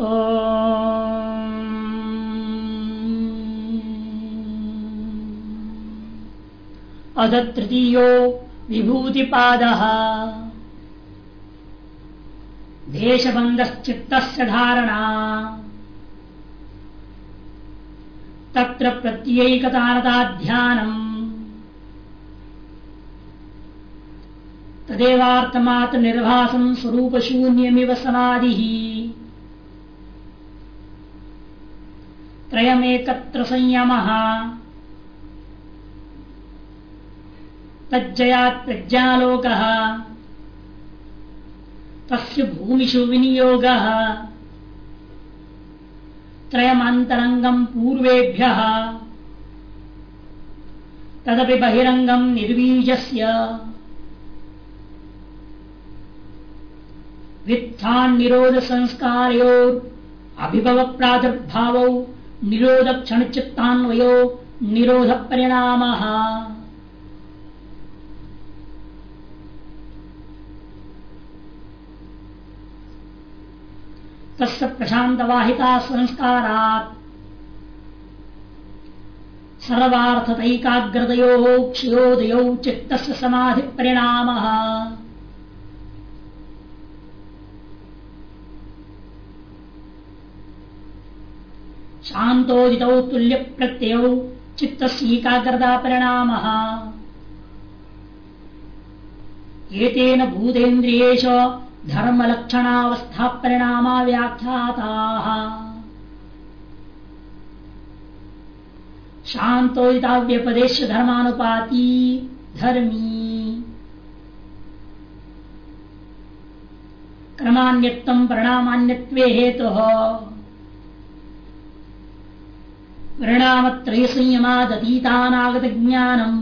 अध तृतीयो विभूतिपाद। देशबंधश्चित्त धारणा। तत्र प्रत्ययिकतानताध्यानम् तदेवार्थमात्र निर्भासम स्वरूप शून्यमिव समाधि। त्रयमेकत्र संयम तज्जयात् प्रज्ञालोक। तस्य भूमिषु विनियोग। त्रयमंतरंगम पूर्वेभ्य। तदपि बहिरंगम निर्वीजस्य वित्थान निरोध संस्कारोर अभिभव प्रादुर्भाव निरोध क्षण चित्तान्वयो निरोध परिणाम तस् प्रशांत वाहिता संस्कारात् सर्वार्थतैकाग्रतयो क्षयोदयो चित्त समाधि परिणाम शांतोदित तुल्य प्रत्यय चित्त एकाग्रता परिणाम भूतेन्द्रियेश धर्म लक्षणावस्था परिणाम व्याख्याता। शांतोदिता व्यपदेश धर्मानुपाती धर्मी। क्रमान्यत्म परिणामान्यत्वे हेतु परिणामत्रय संयमादतीतानागत ज्ञानम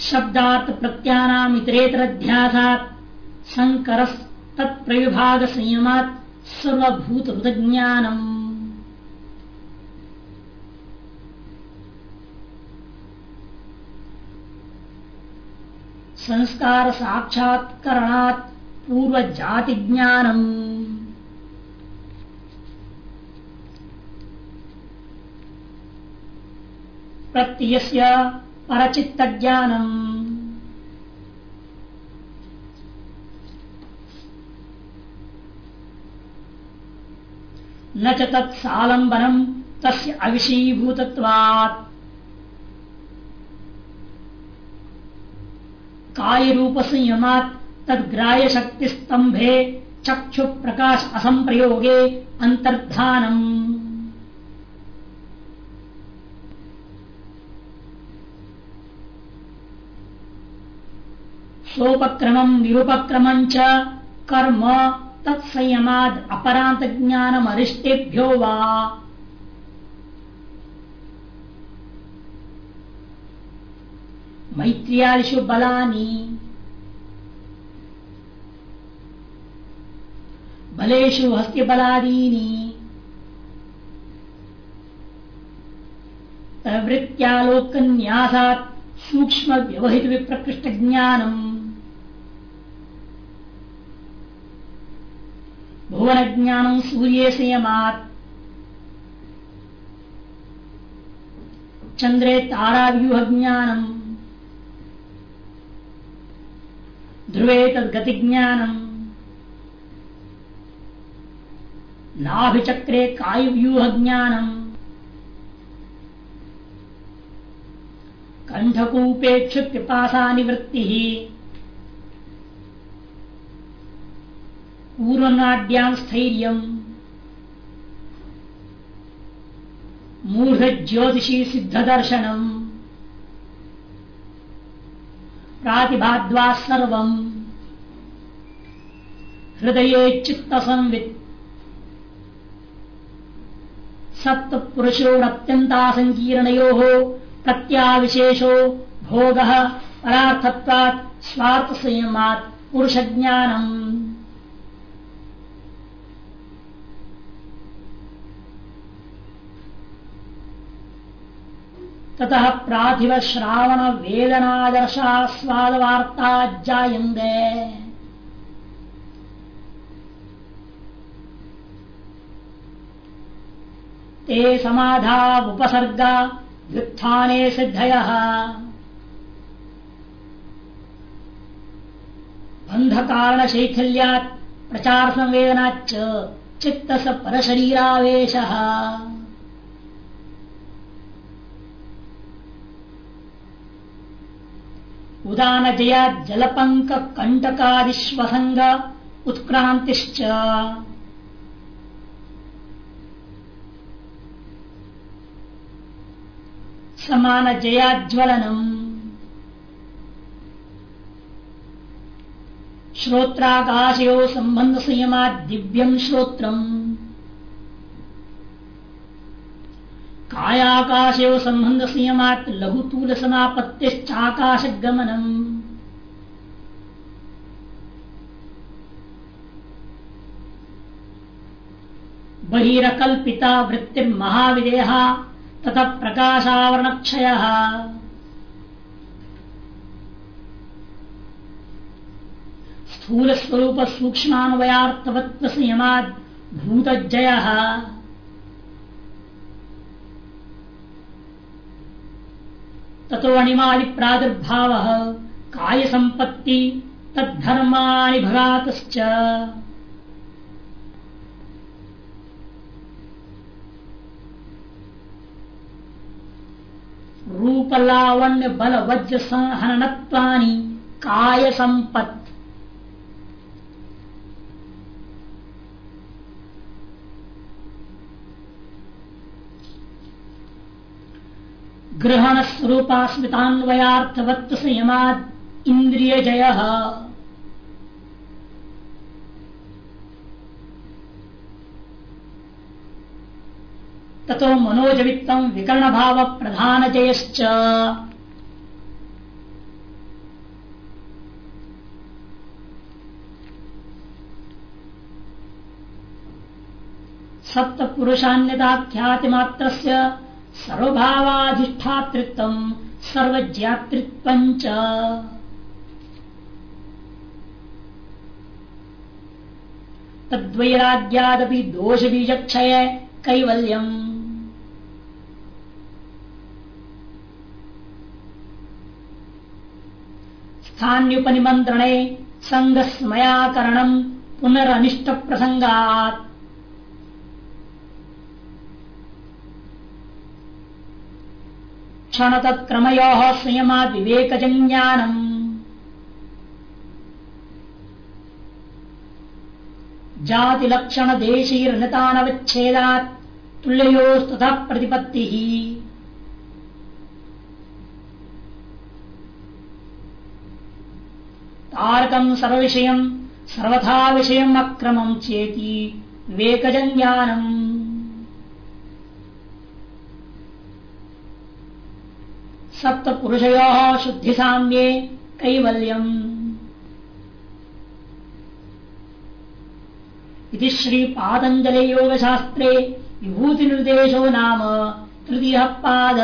शब्दार्थ प्रत्यानाम इतरेतर ध्यासात संकर तत्प्रविभाग संयमात सर्वभूत ज्ञानम संस्कार साक्षात्करणात् पूर्व जाति ज्ञानम प्रत्यय परचित्त ज्ञानम न च तत्सालंबनम तस्य काय रूप संयमात तदग्राह्य शक्ति स्तंभे चक्षु प्रकाश असंप्रयोगे अंतर्धानम सोपक्रम निरुपक्रम कर्म तत्संयमाद अपरांत ज्ञानम अरिष्टेभ्यो वा। मैत्रियादिषु बलानि। बलेषु हस्तिबलादीनि प्रवृत्त्यालोकन्यासात् सूक्ष्म व्यवहित विप्रकृष्ट ज्ञानम भुवन ज्ञान सूर्य संयमात चंद्रे ताराव्यूह ज्ञानम ध्रुवे तदगति ज्ञानम नाभिचक्रे कायुव्यूह ज्ञानम कंठकूपेक्ष पिपासा निवृत्ति पूर्वनाड्यां स्थैर्य मूढ़ ज्योतिषी प्रातिभाद्वा सर्व हृदय चित्त संवित सप्तपुरुषोरत्यंता संकीर्णयो प्रत्याविशेषो भोग परार्थत्वात् स्वार्थ संयमात् ततः प्राथिव श्रावण वेदनादर्शा स्वादवार्ता जायंदे ते समाधा उपसर्गा व्युत्थाने सिद्धय। बंध कारण शैथिल्यात प्रचार संवेदनाच चित्त परशरीरावेश। उदान जया जलपंक कंटकादिश्वसंग उत्क्रांतिश्च समान जयाज्वलनम श्रोत्राकाशयो संबंध संयमा दिव्यम श्रोत्रम। कायाकाशयो संबंध संयमात लघुतूल समापत्तिश्चाकाश गमनम बहिकल्पिता वृत्ति महाविदेहा तथा प्रकाशावरण क्षय स्थूल स्वरूप सूक्ष्मान्वयार्थवत्व संयमाद भूत जय ततो अणिमादि प्रादुर्भाव। काय संपत्ति तद्धर्माणि भगात रूपलावण्य बल वज्र संहनत्वानी काय संपत्ति ग्रहण स्वरूपास्मितान्वयार्थवत्व संयमाद इंद्रिय जय ततो मनोजवित्तम विकर्ण भाव प्रधान जयश्च सप्त पुरुषान्यता ख्याति मात्र सर्वभावाधिष्ठातृत्व सर्वज्ञातृत्व तद्वैराग्यादपि दोष बीजक्षय कैवल्यम। स्थान्युपनिमंत्रणे संगस्मयाकरण पुनरनिष्ट प्रसंगात क्षण तत्क्रमयो संयमा विवेक ज्ञानम जाति लक्षण देशीर्नतानवच्छेदात तुल्योस्तथा प्रतिपत्ति। तारकम सर्व विषय सर्वथा विषय अक्रमम चेती विवेकजन ज्ञानम सप्त पुरुषयो शुद्धि साम्ये कैवल्यम। इति श्री पातंजलि योग शास्त्रे विभूति निर्देशो नाम तृतीय पाद।